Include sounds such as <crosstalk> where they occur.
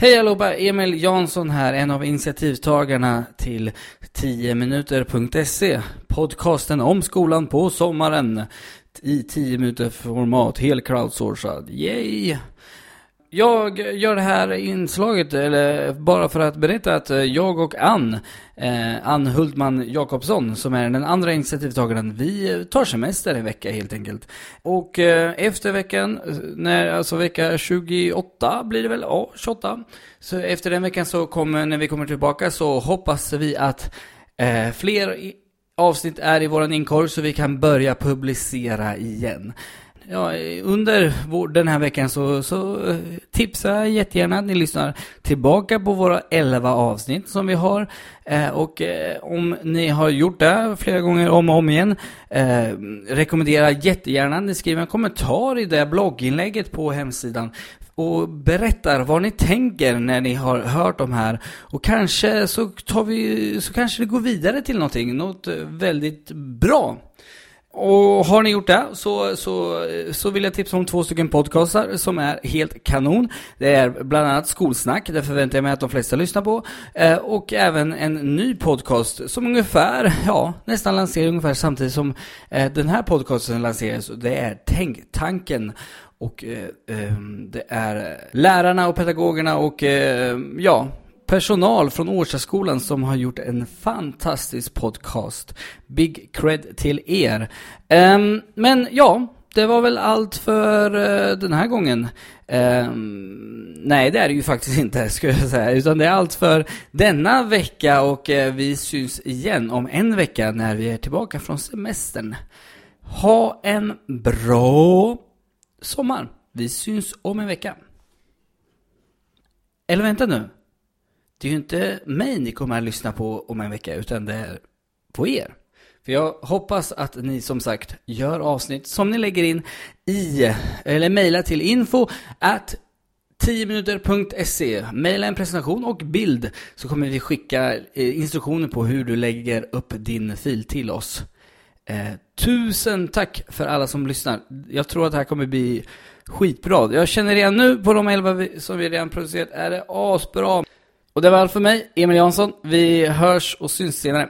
Hej allihopa, Emil Jansson här, en av initiativtagarna till 10minuter.se Podcasten om skolan på sommaren i 10 minuter format, helt crowdsourcad. Yay! Jag gör det här inslaget eller bara för att berätta att eh, jag och Ann, eh, Ann Hultman Jakobsson, som är den andra initiativtagaren, vi tar semester en vecka helt enkelt. Och eh, efter veckan, eh, när, alltså vecka 28 blir det väl, ja 28. Så efter den veckan så kommer, när vi kommer tillbaka så hoppas vi att eh, fler avsnitt är i våran inkorg så vi kan börja publicera igen ja, under vår, den här veckan så, så eh, tipsar jag jättegärna att ni lyssnar tillbaka på våra 11 avsnitt som vi har. Eh, och eh, om ni har gjort det flera gånger om och om igen, eh, rekommenderar jättegärna att ni skriver en kommentar i det blogginlägget på hemsidan och berättar vad ni tänker när ni har hört de här. Och kanske så tar vi, så kanske det går vidare till någonting, något eh, väldigt bra. Och har ni gjort det så, så, så vill jag tipsa om två stycken podcastar som är helt kanon. Det är bland annat Skolsnack, det förväntar jag mig att de flesta lyssnar på. Eh, och även en ny podcast som ungefär, ja, nästan lanserar ungefär samtidigt som eh, den här podcasten lanseras. Det är Tänk-tanken. Och eh, ehm, det är lärarna och pedagogerna och eh, ja, personal från Årstaskolan som har gjort en fantastisk podcast. Big cred till er. Um, men ja, det var väl allt för uh, den här gången. Um, nej, det är det ju faktiskt <laughs> inte, skulle jag säga. Utan det är allt för denna vecka och uh, vi syns igen om en vecka när vi är tillbaka från semestern. Ha en bra sommar. Vi syns om en vecka. Eller vänta nu det är ju inte mig ni kommer att lyssna på om en vecka, utan det är på er. För jag hoppas att ni som sagt gör avsnitt som ni lägger in i, eller mejlar till info at 10minuter.se. Mejla en presentation och bild så kommer vi skicka eh, instruktioner på hur du lägger upp din fil till oss. Eh, tusen tack för alla som lyssnar. Jag tror att det här kommer bli skitbra. Jag känner redan nu på de elva som vi redan producerat är det asbra. Och det var allt för mig, Emil Jansson. Vi hörs och syns senare.